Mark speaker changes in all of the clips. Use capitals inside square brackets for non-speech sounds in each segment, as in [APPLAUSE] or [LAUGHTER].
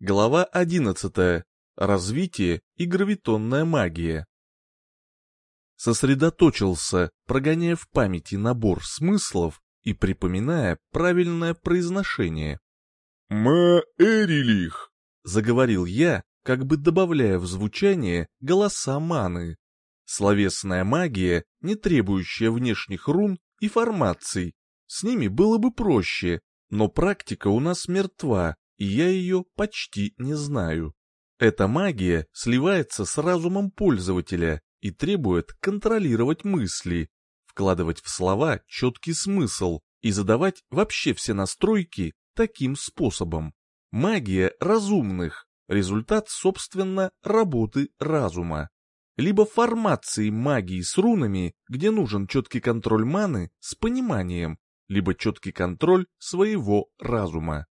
Speaker 1: Глава 11. Развитие и гравитонная магия. Сосредоточился, прогоняя в памяти набор смыслов и припоминая правильное произношение.
Speaker 2: «Ма-Эрилих», —
Speaker 1: заговорил я, как бы добавляя в звучание голоса маны. Словесная магия, не требующая внешних рун и формаций. С ними было бы проще, но практика у нас мертва, и я ее почти не знаю. Эта магия сливается с разумом пользователя и требует контролировать мысли, вкладывать в слова четкий смысл и задавать вообще все настройки таким способом. Магия разумных – результат, собственно, работы разума. Либо формации магии с рунами, где нужен четкий контроль маны с пониманием, либо четкий контроль своего разума.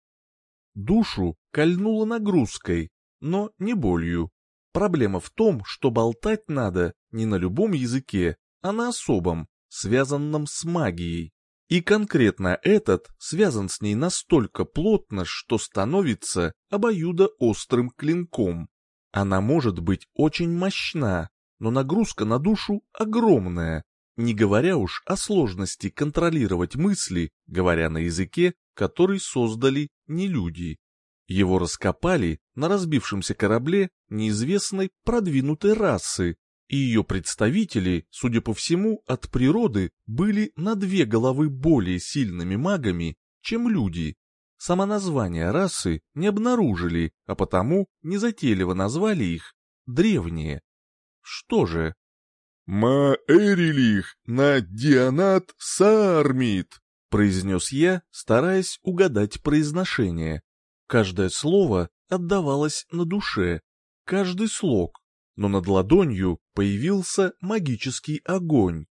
Speaker 1: Душу кольнуло нагрузкой, но не болью. Проблема в том, что болтать надо не на любом языке, а на особом, связанном с магией. И конкретно этот связан с ней настолько плотно, что становится обоюдоострым клинком. Она может быть очень мощна, но нагрузка на душу огромная, не говоря уж о сложности контролировать мысли, говоря на языке, который создали не люди. Его раскопали на разбившемся корабле неизвестной продвинутой расы, и ее представители, судя по всему, от природы были на две головы более сильными магами, чем люди. Само название расы не обнаружили, а потому незатейливо назвали их «древние». Что же?
Speaker 2: «Маэрилих на Дианат Саармит», —
Speaker 1: произнес я, стараясь угадать произношение. Каждое слово отдавалось на душе, каждый слог, но над ладонью появился магический огонь.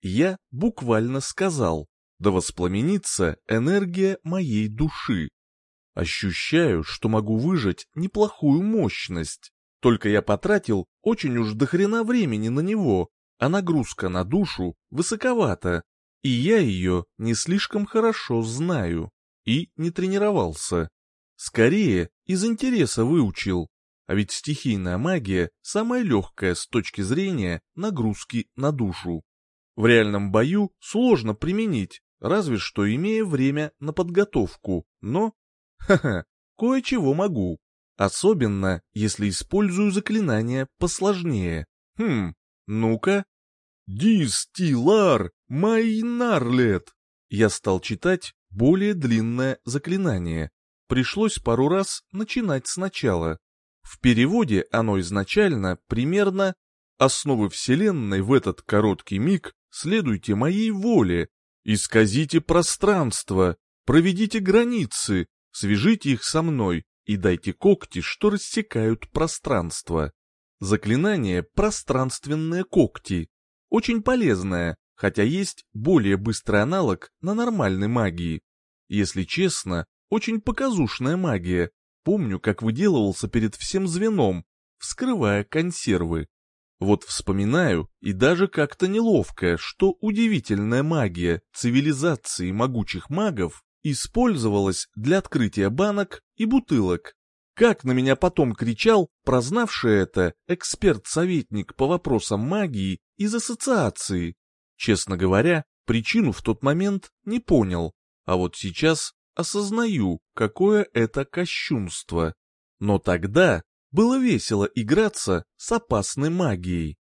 Speaker 1: Я буквально сказал, да воспламенится энергия моей души. Ощущаю, что могу выжать неплохую мощность, только я потратил очень уж дохрена времени на него, а нагрузка на душу высоковата, и я ее не слишком хорошо знаю и не тренировался. Скорее, из интереса выучил, а ведь стихийная магия самая легкая с точки зрения нагрузки на душу. В реальном бою сложно применить, разве что имея время на подготовку, но... Ха-ха, кое-чего могу. Особенно, если использую заклинания посложнее. Хм, ну-ка. «Дистилар Майнарлет!» Я стал читать более длинное заклинание. Пришлось пару раз начинать сначала. В переводе оно изначально примерно «Основы Вселенной в этот короткий миг следуйте моей воле, исказите пространство, проведите границы, свяжите их со мной и дайте когти, что рассекают пространство». Заклинание «Пространственные когти» очень полезное, хотя есть более быстрый аналог на нормальной магии. Если честно, очень показушная магия. Помню, как выделывался перед всем звеном, вскрывая консервы. Вот вспоминаю, и даже как-то неловко, что удивительная магия цивилизации могучих магов использовалась для открытия банок и бутылок. Как на меня потом кричал, прознавший это, эксперт-советник по вопросам магии из ассоциации. Честно говоря, причину в тот момент не понял, а вот сейчас осознаю, какое это кощунство. Но тогда было весело играться с опасной магией.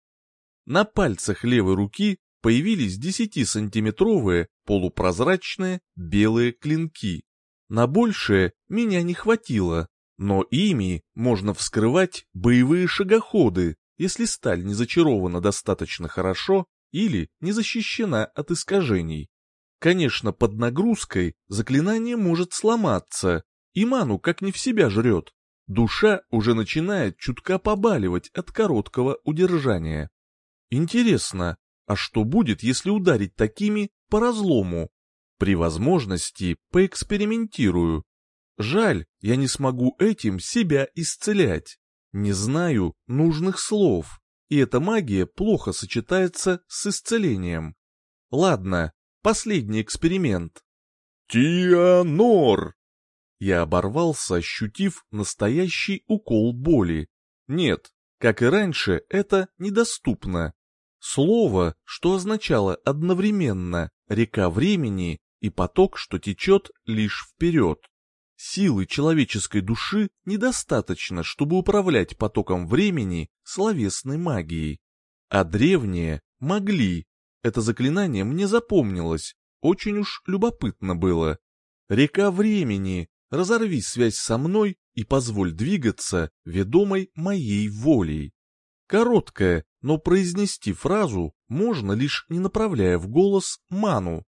Speaker 1: На пальцах левой руки появились 10-сантиметровые полупрозрачные белые клинки. На большее меня не хватило, но ими можно вскрывать боевые шагоходы, если сталь не зачарована достаточно хорошо или не защищена от искажений. Конечно, под нагрузкой заклинание может сломаться, и ману как не в себя жрет. Душа уже начинает чутка побаливать от короткого удержания. Интересно, а что будет, если ударить такими по разлому? При возможности поэкспериментирую, Жаль, я не смогу этим себя исцелять. Не знаю нужных слов, и эта магия плохо сочетается с исцелением. Ладно, последний эксперимент.
Speaker 2: «Тианор!»
Speaker 1: Я оборвался, ощутив настоящий укол боли. Нет, как и раньше, это недоступно. Слово, что означало одновременно река времени и поток, что течет лишь вперед. Силы человеческой души недостаточно, чтобы управлять потоком времени словесной магией. А древние могли. Это заклинание мне запомнилось, очень уж любопытно было. Река времени, разорви связь со мной и позволь двигаться, ведомой моей волей. Короткая, но произнести фразу можно лишь не направляя в голос ману.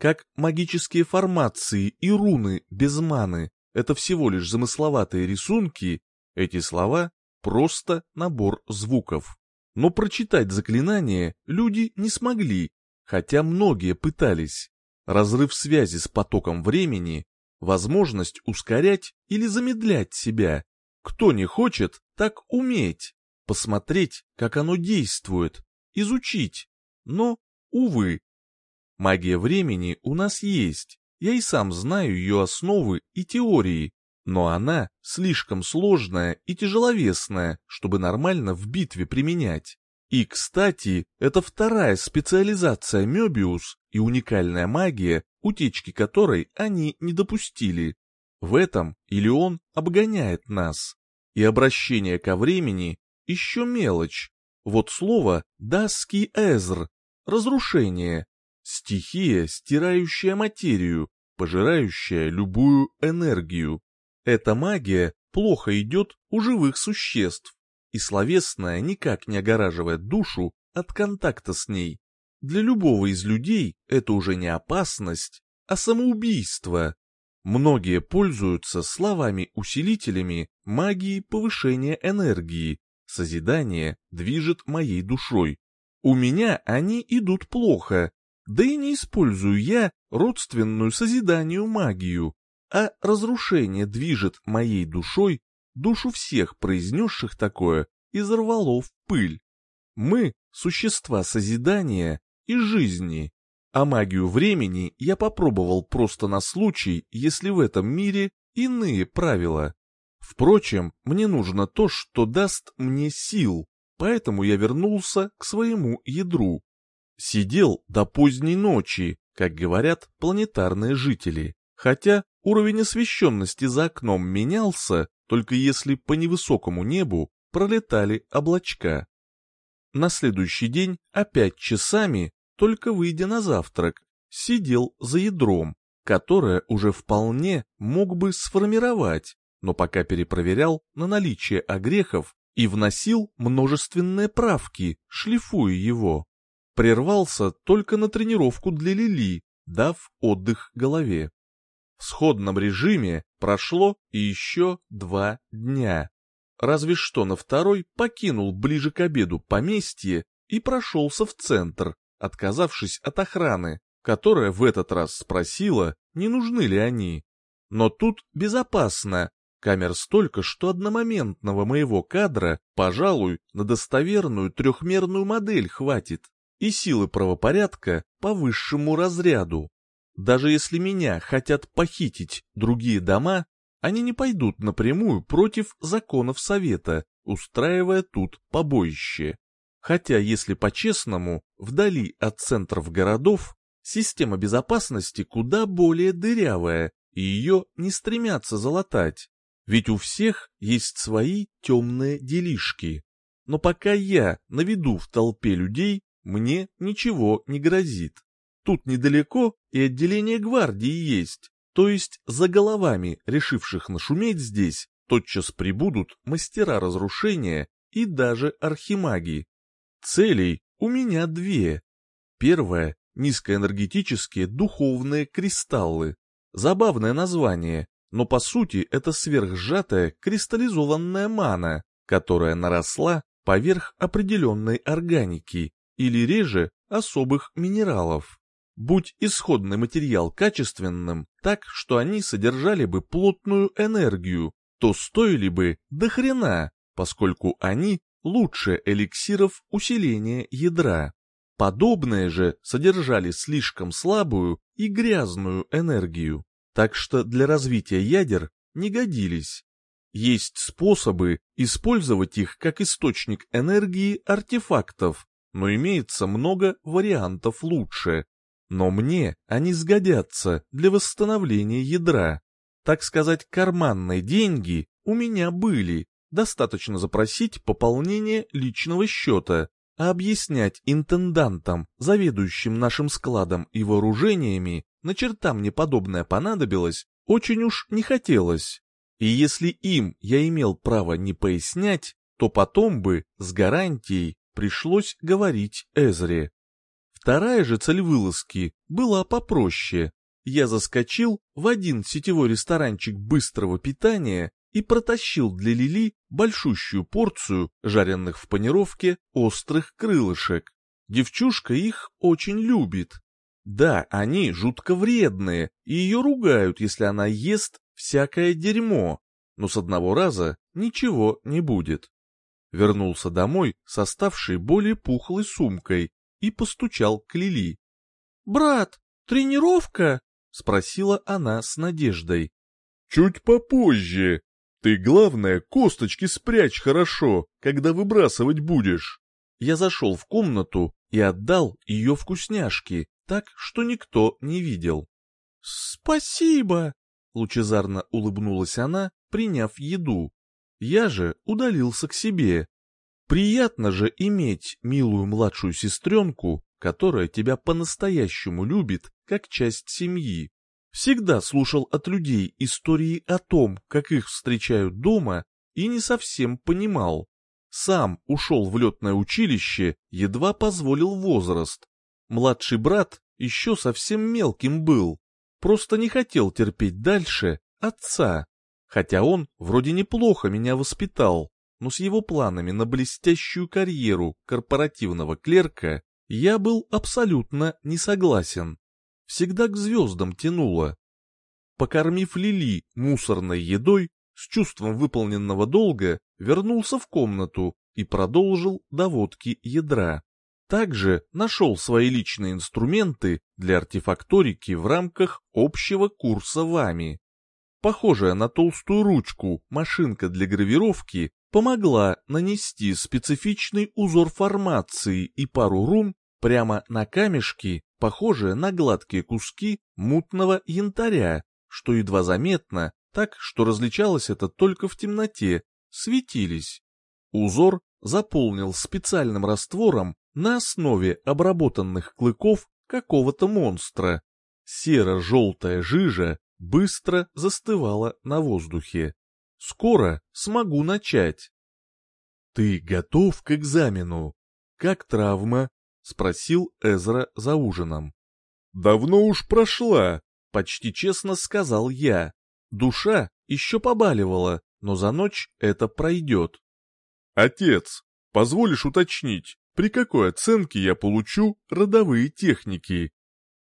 Speaker 1: Как магические формации и руны без маны — это всего лишь замысловатые рисунки, эти слова — просто набор звуков. Но прочитать заклинание люди не смогли, хотя многие пытались. Разрыв связи с потоком времени возможность ускорять или замедлять себя. Кто не хочет, так уметь, посмотреть, как оно действует, изучить. Но, увы, магия времени у нас есть, я и сам знаю ее основы и теории, но она слишком сложная и тяжеловесная, чтобы нормально в битве применять. И, кстати, это вторая специализация Мёбиус и уникальная магия, утечки которой они не допустили. В этом или он обгоняет нас. И обращение ко времени еще мелочь. Вот слово «даски эзр» — разрушение, стихия, стирающая материю, пожирающая любую энергию. Эта магия плохо идет у живых существ, и словесная никак не огораживает душу от контакта с ней. Для любого из людей это уже не опасность, а самоубийство. Многие пользуются словами-усилителями магии повышения энергии. Созидание движет моей душой. У меня они идут плохо, да и не использую я родственную созиданию магию, а разрушение движет моей душой душу всех произнесших такое изорвало в пыль. Мы — существа созидания и жизни, а магию времени я попробовал просто на случай, если в этом мире иные правила. Впрочем, мне нужно то, что даст мне сил, поэтому я вернулся к своему ядру. Сидел до поздней ночи, как говорят планетарные жители, хотя уровень освещенности за окном менялся, только если по невысокому небу пролетали облачка. На следующий день опять часами, только выйдя на завтрак, сидел за ядром, которое уже вполне мог бы сформировать, но пока перепроверял на наличие огрехов и вносил множественные правки, шлифуя его. Прервался только на тренировку для Лили, дав отдых голове. В сходном режиме прошло и еще два дня. Разве что на второй покинул ближе к обеду поместье и прошелся в центр, отказавшись от охраны, которая в этот раз спросила, не нужны ли они. Но тут безопасно, камер столько, что одномоментного моего кадра, пожалуй, на достоверную трехмерную модель хватит, и силы правопорядка по высшему разряду. Даже если меня хотят похитить другие дома, они не пойдут напрямую против законов Совета, устраивая тут побоище. Хотя, если по-честному, вдали от центров городов, система безопасности куда более дырявая, и ее не стремятся залатать. Ведь у всех есть свои темные делишки. Но пока я наведу в толпе людей, мне ничего не грозит. Тут недалеко и отделение гвардии есть, то есть за головами, решивших нашуметь здесь, тотчас прибудут мастера разрушения и даже архимаги. Целей у меня две. Первая — низкоэнергетические духовные кристаллы. Забавное название, но по сути это сверхсжатая кристаллизованная мана, которая наросла поверх определенной органики или реже особых минералов будь исходный материал качественным, так, что они содержали бы плотную энергию, то стоили бы до хрена, поскольку они лучше эликсиров усиления ядра. Подобные же содержали слишком слабую и грязную энергию. так что для развития ядер не годились. Есть способы использовать их как источник энергии артефактов, но имеется много вариантов лучше. Но мне они сгодятся для восстановления ядра. Так сказать, карманные деньги у меня были, достаточно запросить пополнение личного счета, а объяснять интендантам, заведующим нашим складом и вооружениями, на черта мне подобное понадобилось, очень уж не хотелось. И если им я имел право не пояснять, то потом бы, с гарантией, пришлось говорить Эзре. Вторая же цель вылазки была попроще. Я заскочил в один сетевой ресторанчик быстрого питания и протащил для Лили большущую порцию жареных в панировке острых крылышек. Девчушка их очень любит. Да, они жутко вредные, и ее ругают, если она ест всякое дерьмо, но с одного раза ничего не будет. Вернулся домой с оставшей более пухлой сумкой и постучал к Лили. «Брат, тренировка?» — спросила она с надеждой.
Speaker 2: «Чуть попозже. Ты, главное, косточки спрячь хорошо, когда выбрасывать будешь».
Speaker 1: Я зашел в комнату и отдал ее вкусняшки, так, что никто не видел. «Спасибо!» — лучезарно улыбнулась она, приняв еду. Я же удалился к себе. Приятно же иметь милую младшую сестренку, которая тебя по-настоящему любит, как часть семьи. Всегда слушал от людей истории о том, как их встречают дома, и не совсем понимал. Сам ушел в летное училище, едва позволил возраст. Младший брат еще совсем мелким был, просто не хотел терпеть дальше отца, хотя он вроде неплохо меня воспитал, но с его планами на блестящую карьеру корпоративного клерка я был абсолютно не согласен. Всегда к звездам тянуло. Покормив Лили мусорной едой, с чувством выполненного долга вернулся в комнату и продолжил доводки ядра. Также нашел свои личные инструменты для артефакторики в рамках общего курса вами. Похожая на толстую ручку машинка для гравировки помогла нанести специфичный узор формации и пару рун прямо на камешки, похожие на гладкие куски мутного янтаря, что едва заметно, так что различалось это только в темноте, светились. Узор заполнил специальным раствором на основе обработанных клыков какого-то монстра. Серо-желтая жижа быстро застывала на воздухе. Скоро смогу начать. «Ты готов к экзамену? Как травма?» — спросил Эзра за ужином.
Speaker 2: «Давно уж прошла», —
Speaker 1: почти честно сказал я. Душа еще побаливала, но за ночь это пройдет.
Speaker 2: «Отец, позволишь уточнить, при какой оценке я получу родовые техники.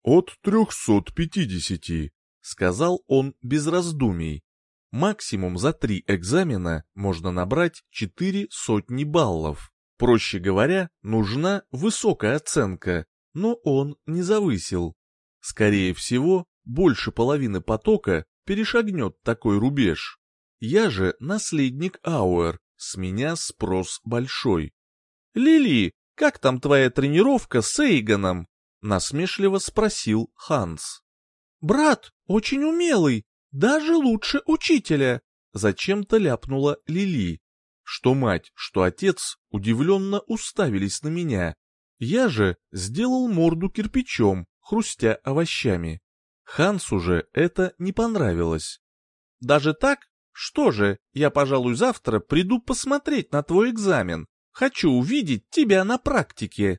Speaker 2: От 350,
Speaker 1: сказал он без раздумий. Максимум за три экзамена можно набрать четыре сотни баллов. Проще говоря, нужна высокая оценка, но он не завысил. Скорее всего, больше половины потока перешагнет такой рубеж. Я же наследник Ауэр, с меня спрос большой. «Лили, как там твоя тренировка с Эйгоном?» — насмешливо спросил Ханс. «Брат очень умелый, даже лучше учителя», — зачем-то ляпнула Лили. Что мать, что отец удивленно уставились на меня. Я же сделал морду кирпичом, хрустя овощами. Хансу же это не понравилось. «Даже так? Что же, я, пожалуй, завтра приду посмотреть на твой экзамен. Хочу увидеть тебя на практике».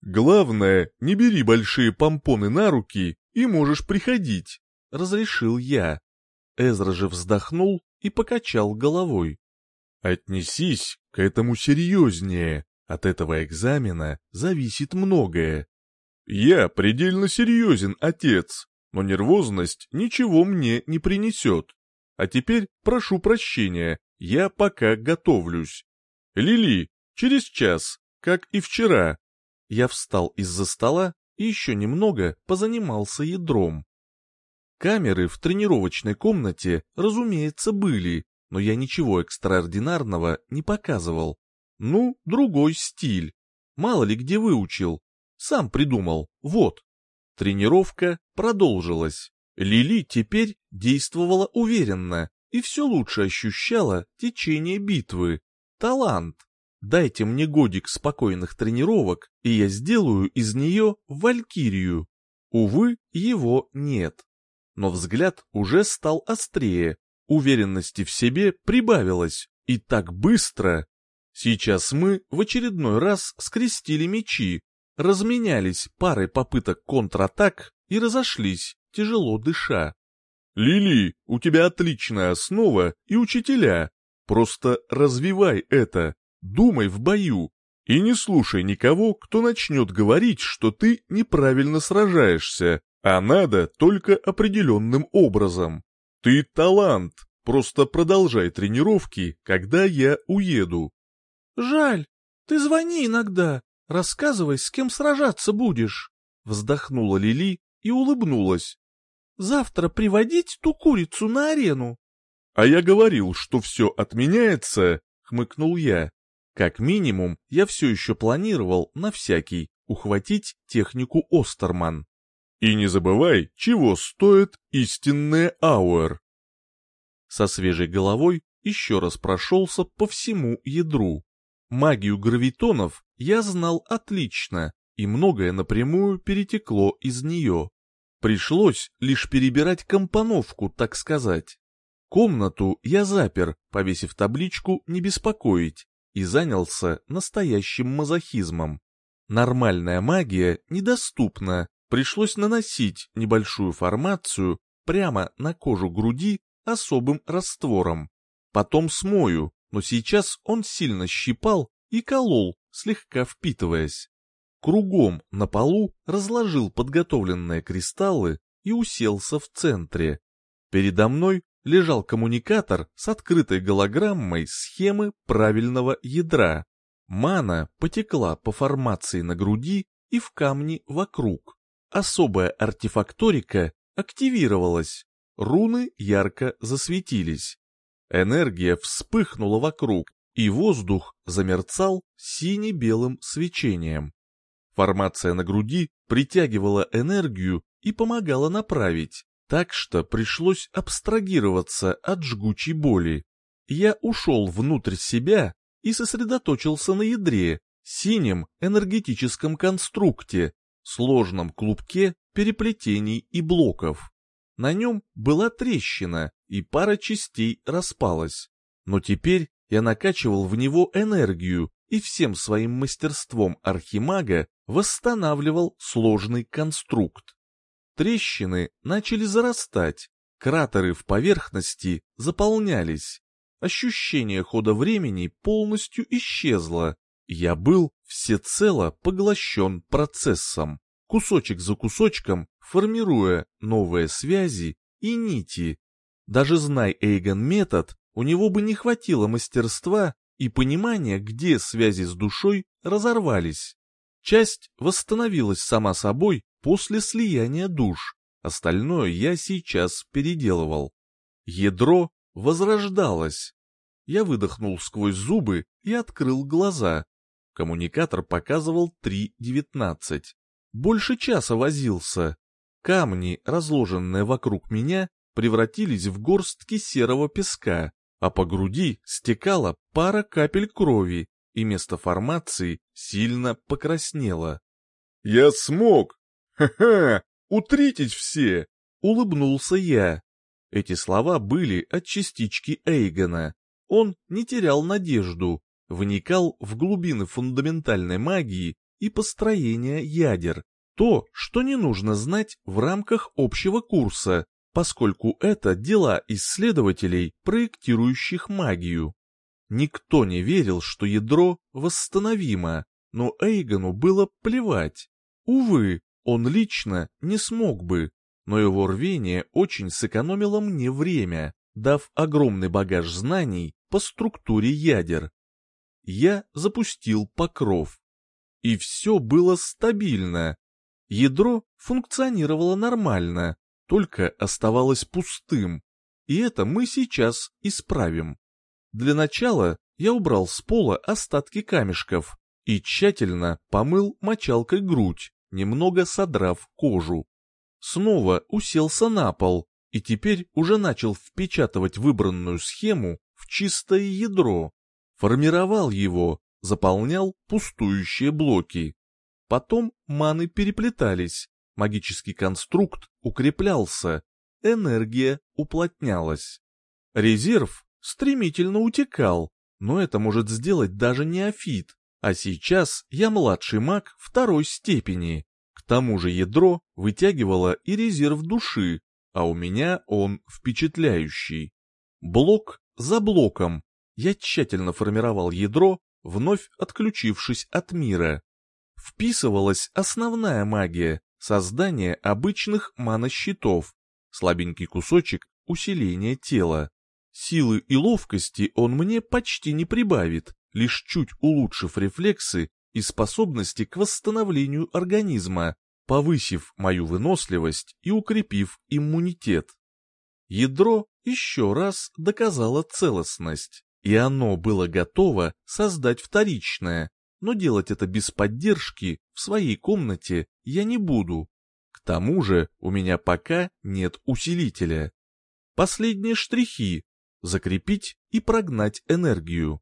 Speaker 2: «Главное, не бери большие помпоны на руки и можешь приходить», — разрешил я.
Speaker 1: Эзра же вздохнул и покачал головой.
Speaker 2: «Отнесись к этому серьезнее. От этого экзамена зависит многое». «Я предельно серьезен, отец, но нервозность ничего мне не принесет. А теперь прошу прощения, я пока готовлюсь. Лили, Через час, как и вчера.
Speaker 1: Я встал из-за стола и еще немного позанимался ядром. Камеры в тренировочной комнате, разумеется, были, но я ничего экстраординарного не показывал. Ну, другой стиль. Мало ли где выучил. Сам придумал, вот. Тренировка продолжилась. Лили теперь действовала уверенно и все лучше ощущала течение битвы. Талант. Дайте мне годик спокойных тренировок, и я сделаю из нее валькирию. Увы, его нет. Но взгляд уже стал острее, уверенности в себе прибавилось, и так быстро. Сейчас мы в очередной раз скрестили мечи, разменялись парой попыток контратак и разошлись, тяжело дыша. «Лили, у тебя отличная основа и учителя. Просто развивай это, думай в бою, и не слушай никого, кто начнет говорить, что ты неправильно сражаешься, а надо только определенным образом. Ты талант, просто продолжай тренировки, когда я уеду».
Speaker 3: «Жаль, ты звони иногда, рассказывай, с кем сражаться будешь», вздохнула Лили и улыбнулась. «Завтра приводить ту курицу на арену».
Speaker 1: «А я говорил, что все отменяется», — хмыкнул я. Как минимум, я все еще планировал на всякий ухватить технику Остерман. И не забывай, чего стоит истинный ауэр. Со свежей головой еще раз прошелся по всему ядру. Магию гравитонов я знал отлично, и многое напрямую перетекло из нее. Пришлось лишь перебирать компоновку, так сказать. Комнату я запер, повесив табличку «Не беспокоить», и занялся настоящим мазохизмом. Нормальная магия недоступна, пришлось наносить небольшую формацию прямо на кожу груди особым раствором. Потом смою, но сейчас он сильно щипал и колол, слегка впитываясь. Кругом на полу разложил подготовленные кристаллы и уселся в центре. Передо мной лежал коммуникатор с открытой голограммой схемы правильного ядра. Мана потекла по формации на груди и в камни вокруг. Особая артефакторика активировалась. Руны ярко засветились. Энергия вспыхнула вокруг, и воздух замерцал сине-белым свечением. Формация на груди притягивала энергию и помогала направить, так что пришлось абстрагироваться от жгучей боли. Я ушел внутрь себя и сосредоточился на ядре, синем энергетическом конструкте, сложном клубке переплетений и блоков. На нем была трещина, и пара частей распалась. Но теперь я накачивал в него энергию и всем своим мастерством архимага восстанавливал сложный конструкт. Трещины начали зарастать, кратеры в поверхности заполнялись. Ощущение хода времени полностью исчезло. Я был всецело поглощен процессом, кусочек за кусочком формируя новые связи и нити. Даже знай Эйгон метод, у него бы не хватило мастерства и понимания, где связи с душой разорвались. Часть восстановилась сама собой после слияния душ, остальное я сейчас переделывал. Ядро возрождалось. Я выдохнул сквозь зубы и открыл глаза. Коммуникатор показывал 3.19. Больше часа возился. Камни, разложенные вокруг меня, превратились в горстки серого песка, а по груди стекала пара капель крови, и место формации сильно покраснело. «Я смог! Ха-ха! Утритесь все!» — улыбнулся я. Эти слова были от частички Эйгона. Он не терял надежду, вникал в глубины фундаментальной магии и построения ядер. То, что не нужно знать в рамках общего курса, поскольку это дела исследователей, проектирующих магию. Никто не верил, что ядро восстановимо, но Эйгону было плевать. Увы, он лично не смог бы, но его рвение очень сэкономило мне время, дав огромный багаж знаний по структуре ядер. Я запустил покров. И все было стабильно. Ядро функционировало нормально, только оставалось пустым. И это мы сейчас исправим. Для начала я убрал с пола остатки камешков и тщательно помыл мочалкой грудь, немного содрав кожу. Снова уселся на пол и теперь уже начал впечатывать выбранную схему в чистое ядро. Формировал его, заполнял пустующие блоки. Потом маны переплетались, магический конструкт укреплялся, энергия уплотнялась. Резерв стремительно утекал, но это может сделать даже неофит, а сейчас я младший маг второй степени. К тому же ядро вытягивало и резерв души, а у меня он впечатляющий. Блок за блоком. Я тщательно формировал ядро, вновь отключившись от мира. Вписывалась основная магия, создание обычных манощитов, слабенький кусочек усиления тела. Силы и ловкости он мне почти не прибавит, лишь чуть улучшив рефлексы и способности к восстановлению организма, повысив мою выносливость и укрепив иммунитет. Ядро еще раз доказало целостность, и оно было готово создать вторичное, но делать это без поддержки в своей комнате я не буду. К тому же у меня пока нет усилителя. Последние штрихи — закрепить и прогнать энергию.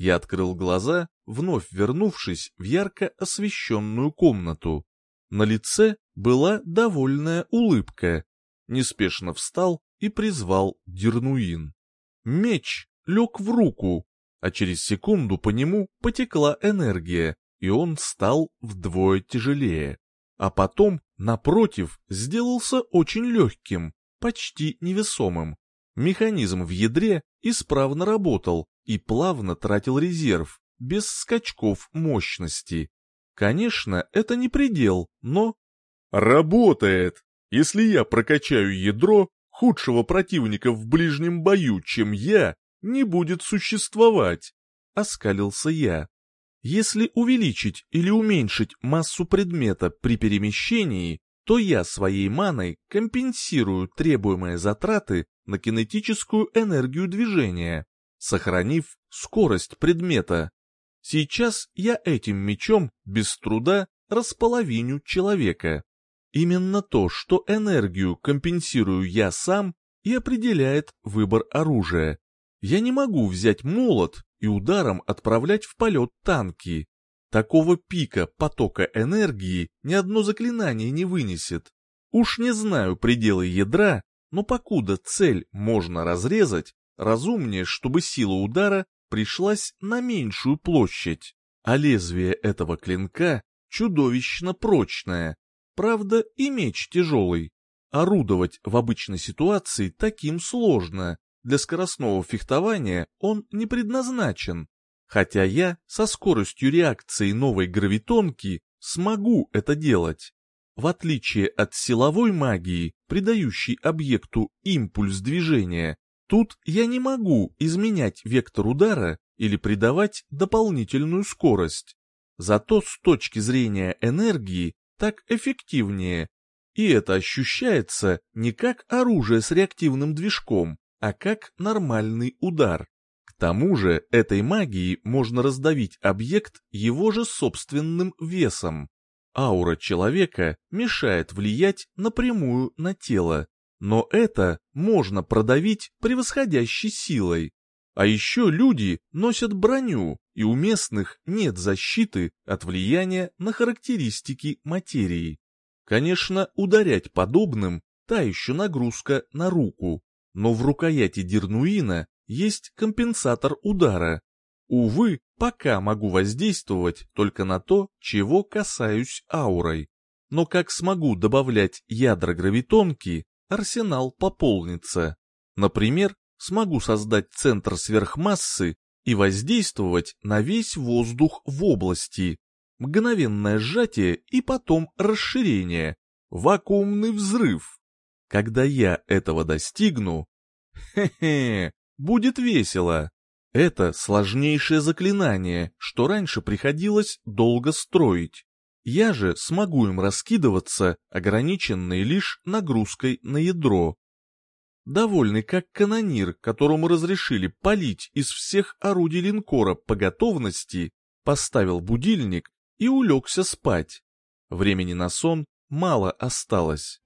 Speaker 1: Я открыл глаза, вновь вернувшись в ярко освещенную комнату. На лице была довольная улыбка. Неспешно встал и призвал Дернуин. Меч лег в руку, а через секунду по нему потекла энергия, и он стал вдвое тяжелее. А потом, напротив, сделался очень легким, почти невесомым. Механизм в ядре исправно работал и плавно тратил резерв, без скачков мощности. Конечно, это не предел, но...
Speaker 2: Работает! Если я прокачаю ядро, худшего противника в ближнем бою, чем я, не будет существовать, — оскалился я.
Speaker 1: Если увеличить или уменьшить массу предмета при перемещении, то я своей маной компенсирую требуемые затраты на кинетическую энергию движения, сохранив скорость предмета. Сейчас я этим мечом без труда располовиню человека. Именно то, что энергию компенсирую я сам, и определяет выбор оружия. Я не могу взять молот и ударом отправлять в полет танки. Такого пика потока энергии ни одно заклинание не вынесет. Уж не знаю пределы ядра, но покуда цель можно разрезать, разумнее, чтобы сила удара пришлась на меньшую площадь, а лезвие этого клинка чудовищно прочное. Правда, и меч тяжелый. Орудовать в обычной ситуации таким сложно, для скоростного фехтования он не предназначен, хотя я со скоростью реакции новой гравитонки смогу это делать. В отличие от силовой магии, придающей объекту импульс движения, тут я не могу изменять вектор удара или придавать дополнительную скорость. Зато с точки зрения энергии так эффективнее, и это ощущается не как оружие с реактивным движком, а как нормальный удар. Тому же этой магией можно раздавить объект его же собственным весом. Аура человека мешает влиять напрямую на тело, но это можно продавить превосходящей силой. А еще люди носят броню, и у местных нет защиты от влияния на характеристики материи. Конечно, ударять подобным – та еще нагрузка на руку, но в рукояти Дернуина есть компенсатор удара. Увы, пока могу воздействовать только на то, чего касаюсь аурой. Но как смогу добавлять ядра гравитонки, арсенал пополнится. Например, смогу создать центр сверхмассы и воздействовать на весь воздух в области. Мгновенное сжатие и потом расширение. Вакуумный взрыв. Когда я этого достигну, [LAUGHS] хе-хе, будет весело. Это сложнейшее заклинание, что раньше приходилось долго строить. Я же смогу им раскидываться, ограниченной лишь нагрузкой на ядро. Довольный как канонир, которому разрешили палить из всех орудий линкора по готовности, поставил будильник и улегся спать. Времени на сон мало осталось.